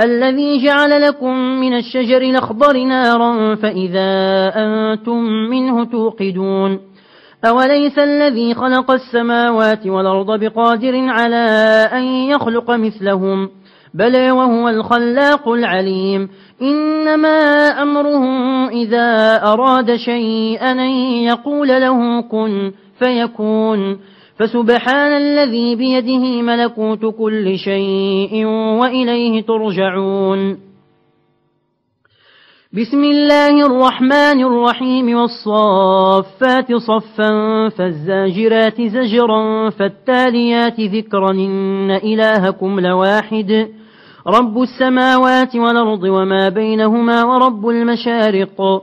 الذي جعل لكم من الشجر الأخضر نارا فإذا أنتم منه توقدون أوليس الذي خلق السماوات والأرض بقادر على أن يخلق مثلهم؟ بل وهو الخلاق العليم. إنما أمره إذا أراد شيئا يقول له كن فيكون. فسبحان الذي بيده ملكوت كل شيء وإليه ترجعون. بسم الله الرحمن الرحيم والصافات صفا فالزاجرات زجرا فالتاليات ذكرا إن إلهكم لواحد. رب السماوات والأرض وما بينهما ورب المشارق.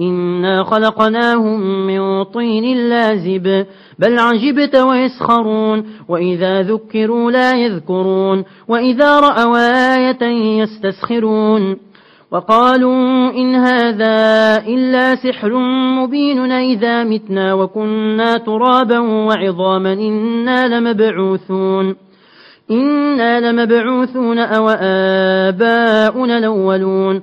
إنا خلقناهم من طين لازب بل عجبت ويسخرون وإذا ذكروا لا يذكرون وإذا رأوا آية يستسخرون. وقالوا إن هذا إلا سحر مبين إذا متنا وكنا ترابا وعظاما إنا لمبعوثون. إنا لمبعوثون أو آباؤنا الأولون.